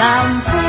down.